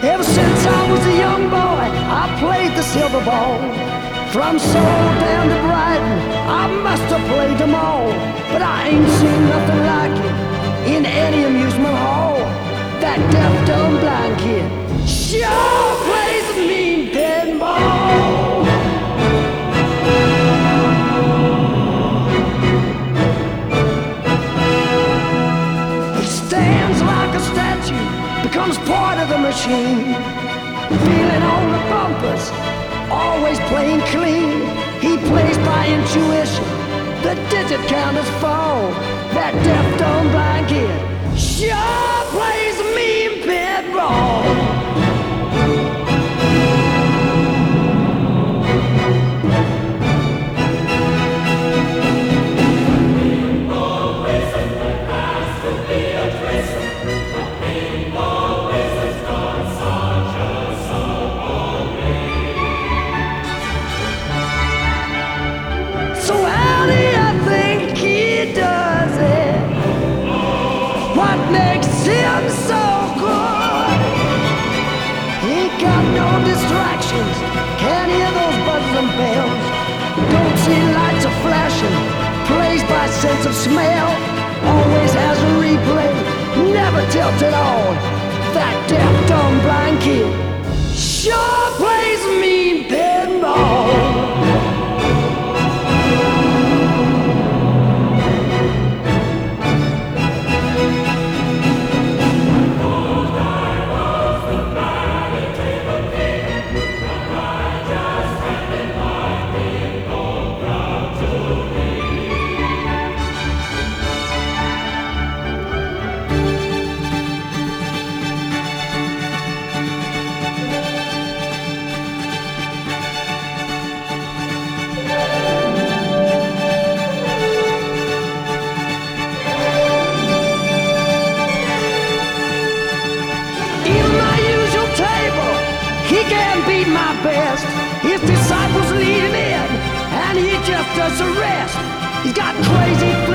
Ever since I was a young boy, I played the silver ball. From Soho down to Brighton, I must have played them all. But I ain't seen nothing becomes part of the machine. Feeling all the bumpers, always playing clean. He plays by intuition, the digit counters fall. That deaf, dumb, blind kid sure makes him so good? He got no distractions. Can't hear those buzzes and bells. Don't see lights are flashing. Plays by sense of smell. Always has a replay. Never tilted on. That deaf, dumb, blind His disciples lead him in, and he just does the rest. He's got crazy